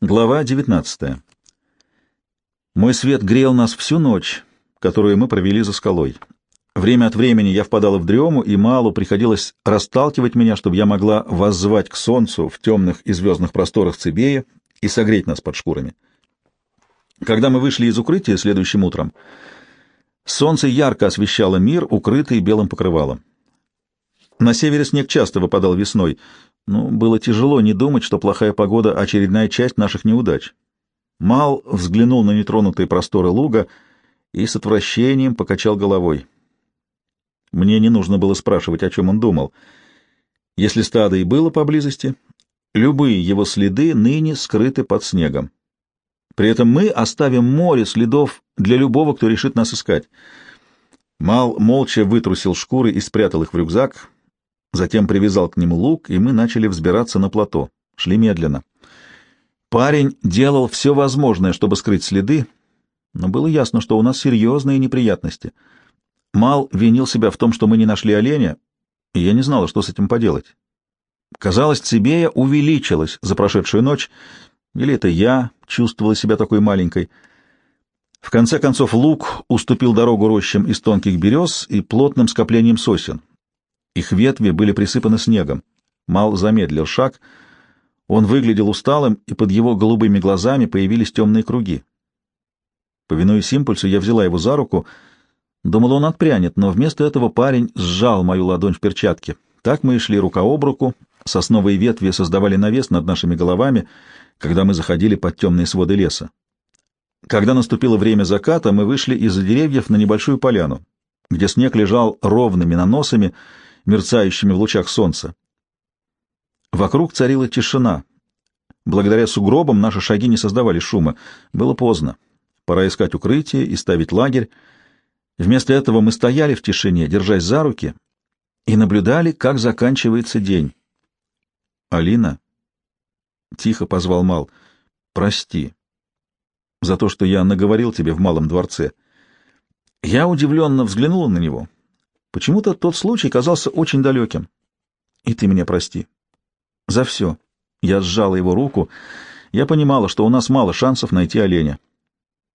Глава 19. Мой свет грел нас всю ночь, которую мы провели за скалой. Время от времени я впадала в дрему, и Малу приходилось расталкивать меня, чтобы я могла воззвать к солнцу в темных и звездных просторах Цибея и согреть нас под шкурами. Когда мы вышли из укрытия следующим утром, солнце ярко освещало мир, укрытый белым покрывалом. На севере снег часто выпадал весной — ну, было тяжело не думать, что плохая погода — очередная часть наших неудач. Мал взглянул на нетронутые просторы луга и с отвращением покачал головой. Мне не нужно было спрашивать, о чем он думал. Если стадо и было поблизости, любые его следы ныне скрыты под снегом. При этом мы оставим море следов для любого, кто решит нас искать. Мал молча вытрусил шкуры и спрятал их в рюкзак — Затем привязал к нему лук, и мы начали взбираться на плато. Шли медленно. Парень делал все возможное, чтобы скрыть следы, но было ясно, что у нас серьезные неприятности. Мал винил себя в том, что мы не нашли оленя, и я не знала, что с этим поделать. Казалось, Цибея увеличилась за прошедшую ночь, или это я чувствовала себя такой маленькой. В конце концов, лук уступил дорогу рощам из тонких берез и плотным скоплением сосен. Их ветви были присыпаны снегом. Мал замедлил шаг. Он выглядел усталым, и под его голубыми глазами появились темные круги. Повинуясь импульсу, я взяла его за руку. Думал, он отпрянет, но вместо этого парень сжал мою ладонь в перчатке. Так мы и шли рука об руку. Сосновые ветви создавали навес над нашими головами, когда мы заходили под темные своды леса. Когда наступило время заката, мы вышли из-за деревьев на небольшую поляну, где снег лежал ровными наносами, мерцающими в лучах солнца. Вокруг царила тишина. Благодаря сугробам наши шаги не создавали шума. Было поздно. Пора искать укрытие и ставить лагерь. Вместо этого мы стояли в тишине, держась за руки, и наблюдали, как заканчивается день. «Алина?» — тихо позвал Мал. «Прости за то, что я наговорил тебе в малом дворце». Я удивленно взглянула на него. Почему-то тот случай казался очень далеким. И ты меня прости. За все. Я сжала его руку. Я понимала, что у нас мало шансов найти оленя.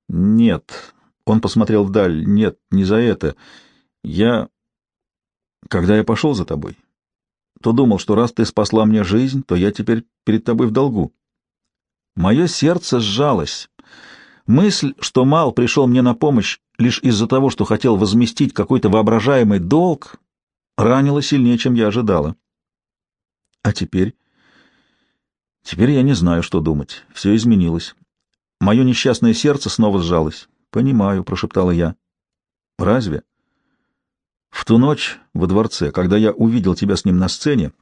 Нет. Он посмотрел вдаль. Нет, не за это. Я... Когда я пошел за тобой, то думал, что раз ты спасла мне жизнь, то я теперь перед тобой в долгу. Мое сердце сжалось. Мысль, что Мал пришел мне на помощь лишь из-за того, что хотел возместить какой-то воображаемый долг, ранила сильнее, чем я ожидала. А теперь? Теперь я не знаю, что думать. Все изменилось. Мое несчастное сердце снова сжалось. «Понимаю», — прошептала я. «Разве?» «В ту ночь во дворце, когда я увидел тебя с ним на сцене,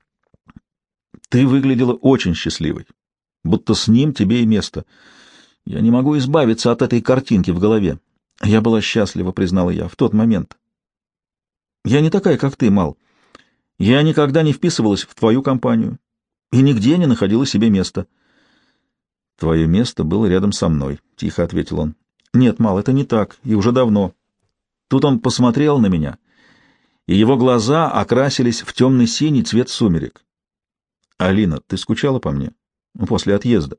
ты выглядела очень счастливой, будто с ним тебе и место». Я не могу избавиться от этой картинки в голове. Я была счастлива, признала я, в тот момент. Я не такая, как ты, Мал. Я никогда не вписывалась в твою компанию и нигде не находила себе места. Твое место было рядом со мной, — тихо ответил он. Нет, Мал, это не так, и уже давно. Тут он посмотрел на меня, и его глаза окрасились в темный синий цвет сумерек. Алина, ты скучала по мне? После отъезда.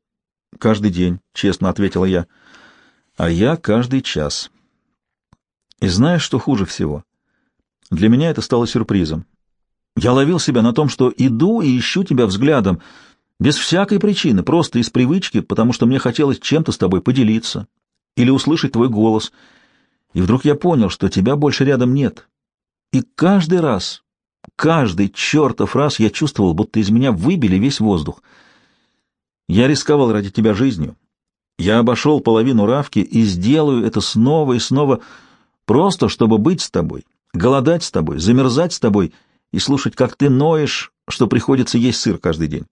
Каждый день, честно ответила я. А я каждый час. И знаешь, что хуже всего? Для меня это стало сюрпризом. Я ловил себя на том, что иду и ищу тебя взглядом, без всякой причины, просто из привычки, потому что мне хотелось чем-то с тобой поделиться или услышать твой голос. И вдруг я понял, что тебя больше рядом нет. И каждый раз, каждый чертов раз я чувствовал, будто из меня выбили весь воздух — я рисковал ради тебя жизнью. Я обошел половину Равки и сделаю это снова и снова, просто чтобы быть с тобой, голодать с тобой, замерзать с тобой и слушать, как ты ноешь, что приходится есть сыр каждый день.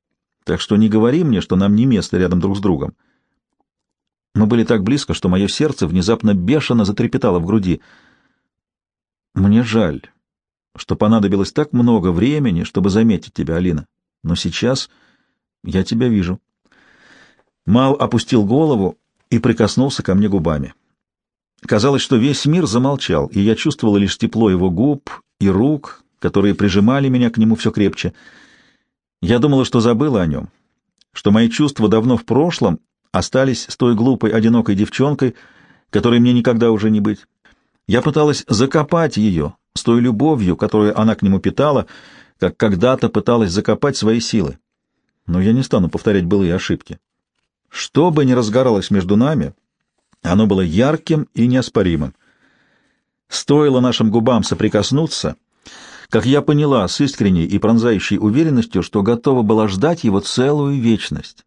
Так что не говори мне, что нам не место рядом друг с другом. Мы были так близко, что мое сердце внезапно бешено затрепетало в груди. Мне жаль, что понадобилось так много времени, чтобы заметить тебя, Алина. Но сейчас я тебя вижу. Мал опустил голову и прикоснулся ко мне губами. Казалось, что весь мир замолчал, и я чувствовала лишь тепло его губ и рук, которые прижимали меня к нему все крепче. Я думала, что забыла о нем, что мои чувства давно в прошлом, остались с той глупой, одинокой девчонкой, которой мне никогда уже не быть. Я пыталась закопать ее с той любовью, которую она к нему питала, как когда-то пыталась закопать свои силы. Но я не стану повторять былые ошибки. Что бы ни разгоралось между нами, оно было ярким и неоспоримым. Стоило нашим губам соприкоснуться, как я поняла с искренней и пронзающей уверенностью, что готова была ждать его целую вечность.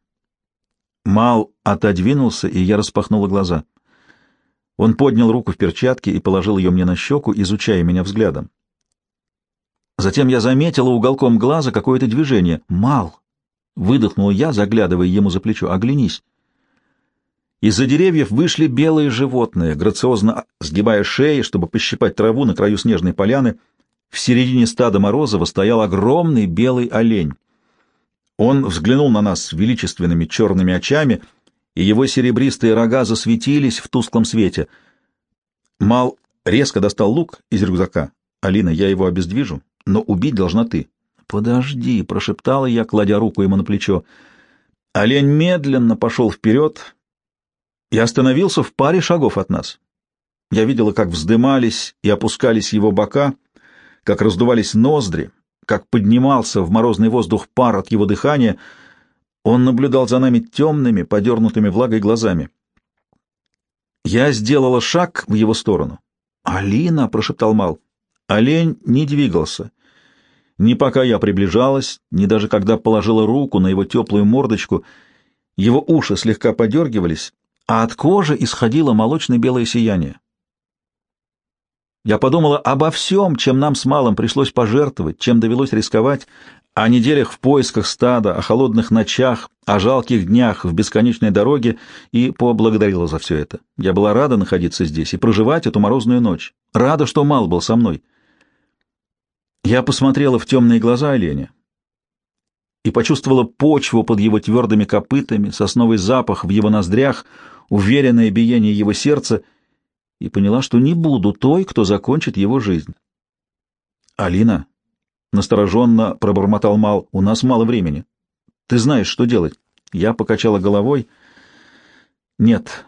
Мал отодвинулся, и я распахнула глаза. Он поднял руку в перчатке и положил ее мне на щеку, изучая меня взглядом. Затем я заметила уголком глаза какое-то движение. «Мал!» — выдохнул я, заглядывая ему за плечо. «Оглянись!» Из-за деревьев вышли белые животные, грациозно сгибая шеи, чтобы пощипать траву на краю снежной поляны. В середине стада Морозова стоял огромный белый олень. Он взглянул на нас величественными черными очами — и его серебристые рога засветились в тусклом свете. Мал резко достал лук из рюкзака. «Алина, я его обездвижу, но убить должна ты». «Подожди», — прошептала я, кладя руку ему на плечо. Олень медленно пошел вперед и остановился в паре шагов от нас. Я видела, как вздымались и опускались его бока, как раздувались ноздри, как поднимался в морозный воздух пар от его дыхания — он наблюдал за нами темными, подернутыми влагой глазами. Я сделала шаг в его сторону. «Алина!» — прошептал Мал. Олень не двигался. Ни пока я приближалась, ни даже когда положила руку на его теплую мордочку. Его уши слегка подергивались, а от кожи исходило молочно-белое сияние. Я подумала обо всем, чем нам с Малым пришлось пожертвовать, чем довелось рисковать, о неделях в поисках стада, о холодных ночах, о жалких днях в бесконечной дороге и поблагодарила за все это. Я была рада находиться здесь и проживать эту морозную ночь. Рада, что Мал был со мной. Я посмотрела в темные глаза оленя и почувствовала почву под его твердыми копытами, сосновый запах в его ноздрях, уверенное биение его сердца и поняла, что не буду той, кто закончит его жизнь. «Алина», Настороженно пробормотал Мал. «У нас мало времени. Ты знаешь, что делать?» Я покачала головой. «Нет,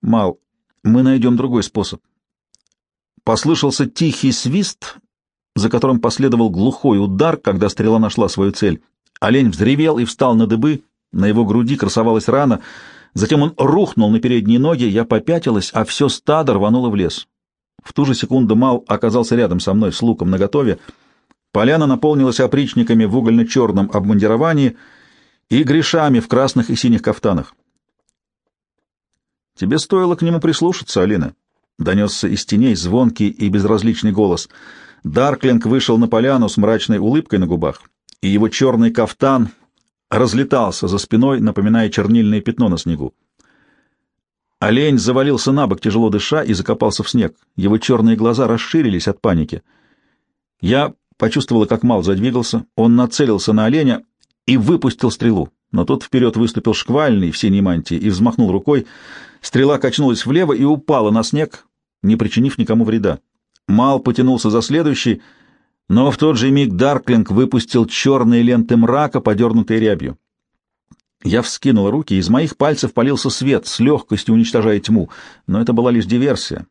Мал, мы найдем другой способ». Послышался тихий свист, за которым последовал глухой удар, когда стрела нашла свою цель. Олень взревел и встал на дыбы, на его груди красовалась рана. Затем он рухнул на передние ноги, я попятилась, а все стадо рвануло в лес. В ту же секунду Мал оказался рядом со мной с луком наготове. Поляна наполнилась опричниками в угольно-черном обмундировании и грешами в красных и синих кафтанах. «Тебе стоило к нему прислушаться, Алина», — донесся из теней звонкий и безразличный голос. Дарклинг вышел на поляну с мрачной улыбкой на губах, и его черный кафтан разлетался за спиной, напоминая чернильное пятно на снегу. Олень завалился на бок, тяжело дыша, и закопался в снег. Его черные глаза расширились от паники. Я почувствовала, как Мал задвигался. Он нацелился на оленя и выпустил стрелу. Но тот вперед выступил шквальный в синей мантии и взмахнул рукой. Стрела качнулась влево и упала на снег, не причинив никому вреда. Мал потянулся за следующий, но в тот же миг Дарклинг выпустил черные ленты мрака, подернутые рябью. Я вскинул руки, из моих пальцев полился свет, с легкостью уничтожая тьму, но это была лишь диверсия.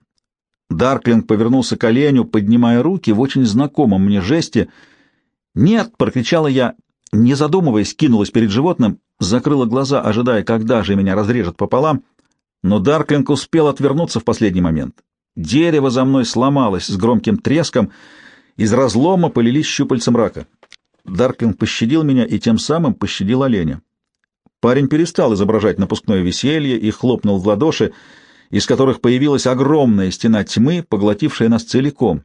Дарклинг повернулся к оленю, поднимая руки в очень знакомом мне жесте. «Нет!» — прокричала я, не задумываясь, кинулась перед животным, закрыла глаза, ожидая, когда же меня разрежет пополам, но Дарклинг успел отвернуться в последний момент. Дерево за мной сломалось с громким треском, из разлома полились щупальца мрака. Дарклинг пощадил меня и тем самым пощадил оленя. Парень перестал изображать напускное веселье и хлопнул в ладоши, из которых появилась огромная стена тьмы, поглотившая нас целиком.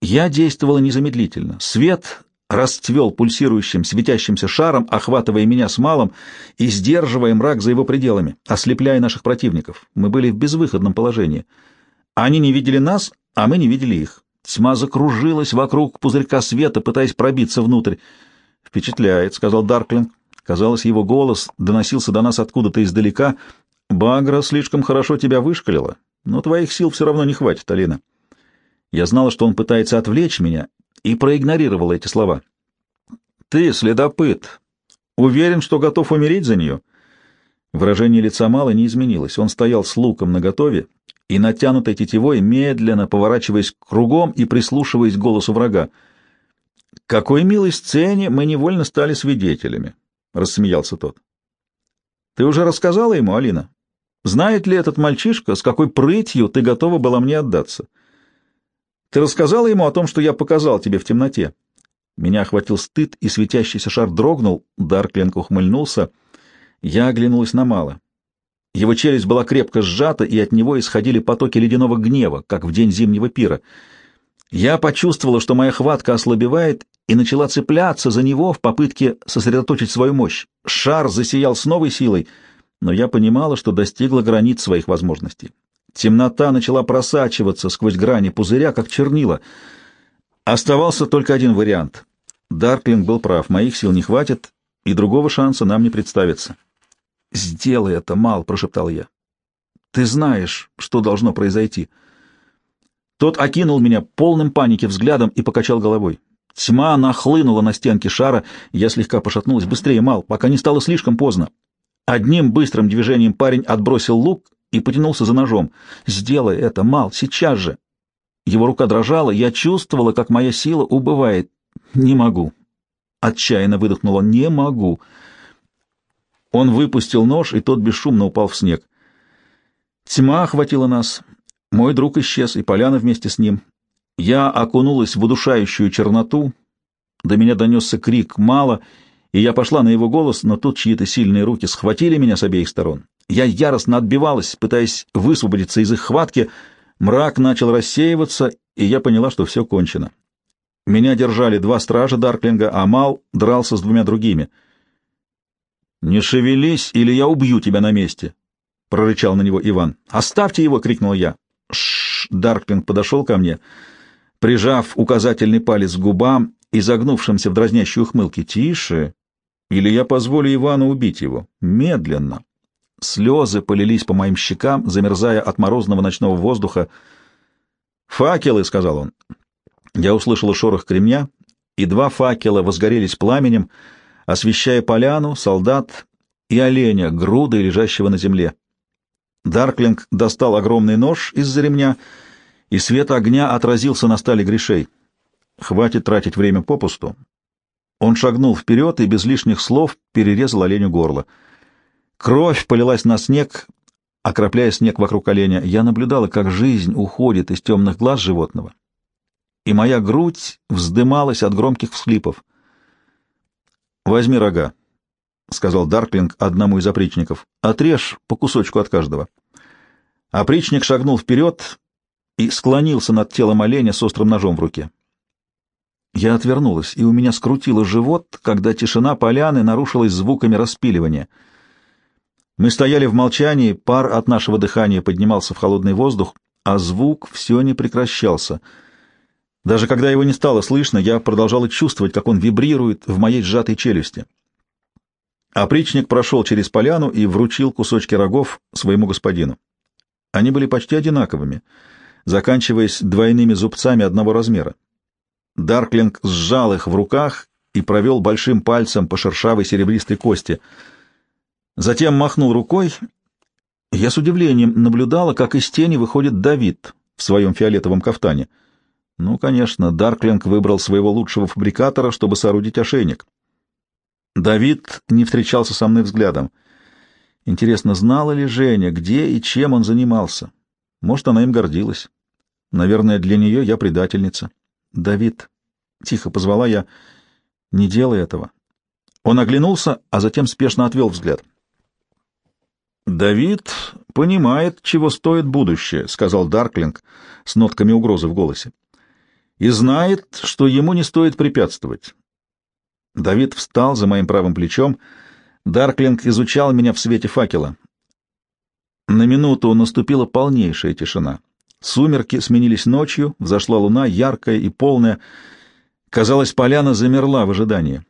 Я действовала незамедлительно. Свет расцвел пульсирующим, светящимся шаром, охватывая меня с малым и сдерживая мрак за его пределами, ослепляя наших противников. Мы были в безвыходном положении. Они не видели нас, а мы не видели их. Тьма закружилась вокруг пузырька света, пытаясь пробиться внутрь. «Впечатляет», — сказал Дарклинг. Казалось, его голос доносился до нас откуда-то издалека — Багра слишком хорошо тебя вышкалила, но твоих сил все равно не хватит, Алина. Я знала, что он пытается отвлечь меня, и проигнорировала эти слова. Ты, следопыт, уверен, что готов умереть за нее? Выражение лица Мала не изменилось. Он стоял с луком наготове и натянутой тетивой, медленно поворачиваясь кругом и прислушиваясь к голосу врага. «Какой милой сцене мы невольно стали свидетелями», — рассмеялся тот. «Ты уже рассказала ему, Алина? Знает ли этот мальчишка, с какой прытью ты готова была мне отдаться? Ты рассказала ему о том, что я показал тебе в темноте?» Меня охватил стыд, и светящийся шар дрогнул. Даркленко ухмыльнулся. Я оглянулась на Мала. Его челюсть была крепко сжата, и от него исходили потоки ледяного гнева, как в день зимнего пира. Я почувствовала, что моя хватка ослабевает, и начала цепляться за него в попытке сосредоточить свою мощь. Шар засиял с новой силой, но я понимала, что достигла границ своих возможностей. Темнота начала просачиваться сквозь грани пузыря, как чернила. Оставался только один вариант. Дарклинг был прав, моих сил не хватит, и другого шанса нам не представится. «Сделай это, Мал», — прошептал я. «Ты знаешь, что должно произойти». Тот окинул меня полным паники взглядом и покачал головой. Тьма нахлынула на стенки шара, я слегка пошатнулась. «Быстрее, Мал, пока не стало слишком поздно». Одним быстрым движением парень отбросил лук и потянулся за ножом. «Сделай это, Мал, сейчас же!» Его рука дрожала, я чувствовала, как моя сила убывает. «Не могу!» Отчаянно выдохнула. «Не могу!» Он выпустил нож, и тот бесшумно упал в снег. Тьма охватила нас. Мой друг исчез, и поляна вместе с ним. Я окунулась в удушающую черноту. До меня донесся крик «мало», и я пошла на его голос, но тут чьи-то сильные руки схватили меня с обеих сторон. Я яростно отбивалась, пытаясь высвободиться из их хватки. Мрак начал рассеиваться, и я поняла, что все кончено. Меня держали два стража Дарклинга, а Мал дрался с двумя другими — «Не шевелись, или я убью тебя на месте!» — прорычал на него Иван. «Оставьте его!» — крикнул я. Шш! Дарклинг подошел ко мне, прижав указательный палец к губам и загнувшимся в дразнящей ухмылке. «Тише! Или я позволю Ивану убить его? Медленно!» Слезы полились по моим щекам, замерзая от морозного ночного воздуха. «Факелы!» — сказал он. Я услышал шорох кремня, и два факела возгорелись пламенем — освещая поляну, солдат и оленя, груды, лежащего на земле. Дарклинг достал огромный нож из-за ремня, и свет огня отразился на стали грешей. Хватит тратить время попусту. Он шагнул вперед и без лишних слов перерезал оленю горло. Кровь полилась на снег, окропляя снег вокруг оленя. Я наблюдала, как жизнь уходит из темных глаз животного, и моя грудь вздымалась от громких всхлипов. «Возьми рога», — сказал Дарклинг одному из опричников. «Отрежь по кусочку от каждого». Опричник шагнул вперед и склонился над телом оленя с острым ножом в руке. Я отвернулась, и у меня скрутило живот, когда тишина поляны нарушилась звуками распиливания. Мы стояли в молчании, пар от нашего дыхания поднимался в холодный воздух, а звук все не прекращался — даже когда его не стало слышно, я продолжала чувствовать, как он вибрирует в моей сжатой челюсти. Опричник прошел через поляну и вручил кусочки рогов своему господину. Они были почти одинаковыми, заканчиваясь двойными зубцами одного размера. Дарклинг сжал их в руках и провел большим пальцем по шершавой серебристой кости. Затем махнул рукой. Я с удивлением наблюдала, как из тени выходит Давид в своем фиолетовом кафтане — ну, конечно, Дарклинг выбрал своего лучшего фабрикатора, чтобы соорудить ошейник. Давид не встречался со мной взглядом. Интересно, знала ли Женя, где и чем он занимался? Может, она им гордилась. Наверное, для нее я предательница. Давид, тихо позвала я, не делай этого. Он оглянулся, а затем спешно отвел взгляд. Давид понимает, чего стоит будущее, сказал Дарклинг с нотками угрозы в голосе и знает, что ему не стоит препятствовать. Давид встал за моим правым плечом. Дарклинг изучал меня в свете факела. На минуту наступила полнейшая тишина. Сумерки сменились ночью, взошла луна, яркая и полная. Казалось, поляна замерла в ожидании.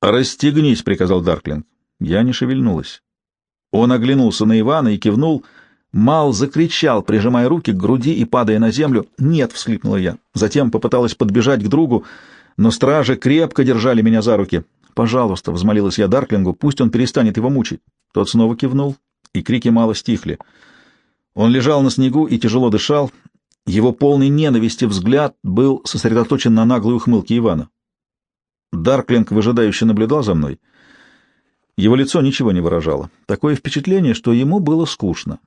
«Расстегнись», — приказал Дарклинг. Я не шевельнулась. Он оглянулся на Ивана и кивнул — Мал закричал, прижимая руки к груди и падая на землю. «Нет!» — всхлипнула я. Затем попыталась подбежать к другу, но стражи крепко держали меня за руки. Пожалуйста, — взмолилась я Дарклингу, — пусть он перестанет его мучить. Тот снова кивнул, и крики мало стихли. Он лежал на снегу и тяжело дышал. Его полный ненависти взгляд был сосредоточен на наглой ухмылке Ивана. Дарклинг выжидающе наблюдал за мной. Его лицо ничего не выражало. Такое впечатление, что ему было скучно.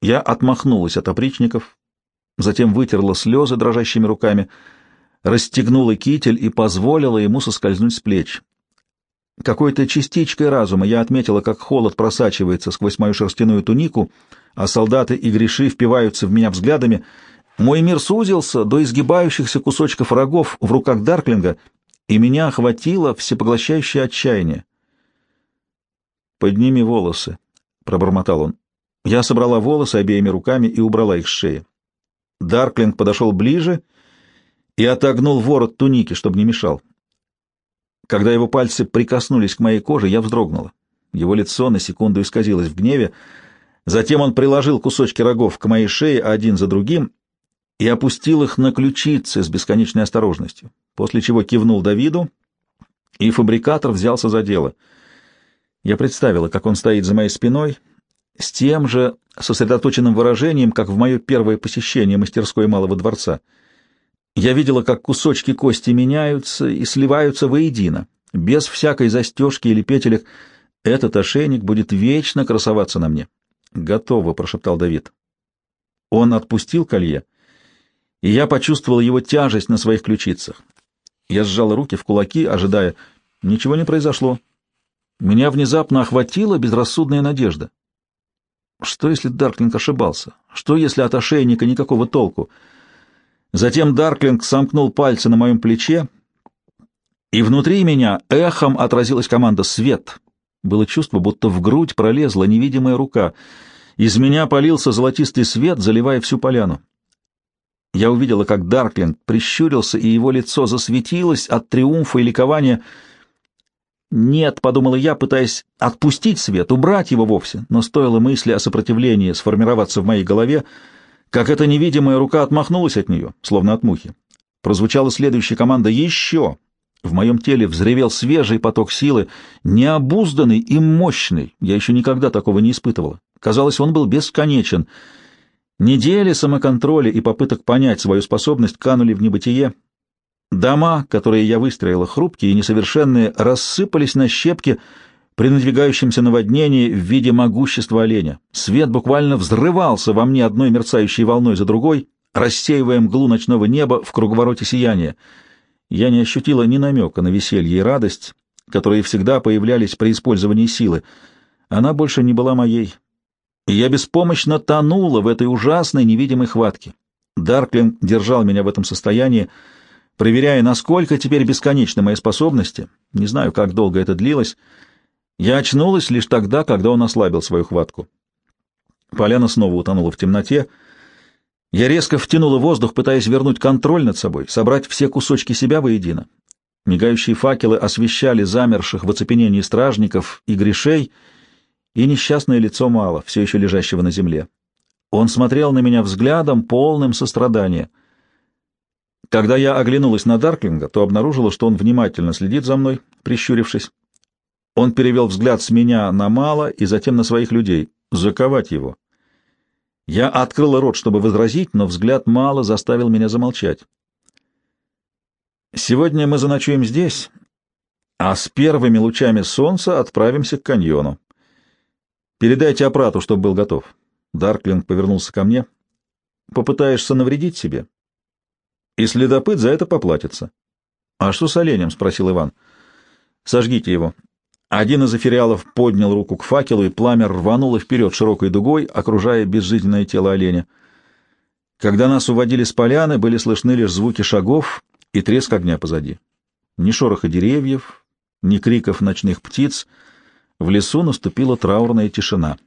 Я отмахнулась от опричников, затем вытерла слезы дрожащими руками, расстегнула китель и позволила ему соскользнуть с плеч. Какой-то частичкой разума я отметила, как холод просачивается сквозь мою шерстяную тунику, а солдаты и греши впиваются в меня взглядами. Мой мир сузился до изгибающихся кусочков рогов в руках Дарклинга, и меня охватило всепоглощающее отчаяние. «Подними волосы», — пробормотал он. Я собрала волосы обеими руками и убрала их с шеи. Дарклинг подошел ближе и отогнул ворот туники, чтобы не мешал. Когда его пальцы прикоснулись к моей коже, я вздрогнула. Его лицо на секунду исказилось в гневе. Затем он приложил кусочки рогов к моей шее один за другим и опустил их на ключицы с бесконечной осторожностью, после чего кивнул Давиду, и фабрикатор взялся за дело. Я представила, как он стоит за моей спиной, с тем же сосредоточенным выражением, как в мое первое посещение мастерской Малого дворца — я видела, как кусочки кости меняются и сливаются воедино. Без всякой застежки или петелек этот ошейник будет вечно красоваться на мне. «Готово», — прошептал Давид. Он отпустил колье, и я почувствовал его тяжесть на своих ключицах. Я сжал руки в кулаки, ожидая. Ничего не произошло. Меня внезапно охватила безрассудная надежда. Что, если Дарклинг ошибался? Что, если от ошейника никакого толку? — Затем Дарклинг сомкнул пальцы на моем плече, и внутри меня эхом отразилась команда «Свет». Было чувство, будто в грудь пролезла невидимая рука. Из меня полился золотистый свет, заливая всю поляну. Я увидела, как Дарклинг прищурился, и его лицо засветилось от триумфа и ликования. «Нет», — подумала я, пытаясь отпустить свет, убрать его вовсе, но стоило мысли о сопротивлении сформироваться в моей голове — как эта невидимая рука отмахнулась от нее, словно от мухи. Прозвучала следующая команда «Еще!». В моем теле взревел свежий поток силы, необузданный и мощный. Я еще никогда такого не испытывала. Казалось, он был бесконечен. Недели самоконтроля и попыток понять свою способность канули в небытие. Дома, которые я выстроила, хрупкие и несовершенные, рассыпались на щепки, при надвигающемся наводнении в виде могущества оленя. Свет буквально взрывался во мне одной мерцающей волной за другой, рассеивая мглу ночного неба в круговороте сияния. Я не ощутила ни намека на веселье и радость, которые всегда появлялись при использовании силы. Она больше не была моей. И я беспомощно тонула в этой ужасной невидимой хватке. Дарклин держал меня в этом состоянии, проверяя, насколько теперь бесконечны мои способности. Не знаю, как долго это длилось, я очнулась лишь тогда, когда он ослабил свою хватку. Поляна снова утонула в темноте. Я резко втянула воздух, пытаясь вернуть контроль над собой, собрать все кусочки себя воедино. Мигающие факелы освещали замерших в оцепенении стражников и грешей, и несчастное лицо Мала, все еще лежащего на земле. Он смотрел на меня взглядом, полным сострадания. Когда я оглянулась на Дарклинга, то обнаружила, что он внимательно следит за мной, прищурившись. Он перевел взгляд с меня на Мало и затем на своих людей. Заковать его. Я открыла рот, чтобы возразить, но взгляд Мало заставил меня замолчать. Сегодня мы заночуем здесь, а с первыми лучами солнца отправимся к каньону. Передайте аппарату, чтобы был готов. Дарклинг повернулся ко мне. Попытаешься навредить себе? И следопыт за это поплатится. — А что с оленем? — спросил Иван. — Сожгите его. Один из эфириалов поднял руку к факелу, и пламя рвануло вперед широкой дугой, окружая безжизненное тело оленя. Когда нас уводили с поляны, были слышны лишь звуки шагов и треск огня позади. Ни шороха деревьев, ни криков ночных птиц. В лесу наступила траурная тишина.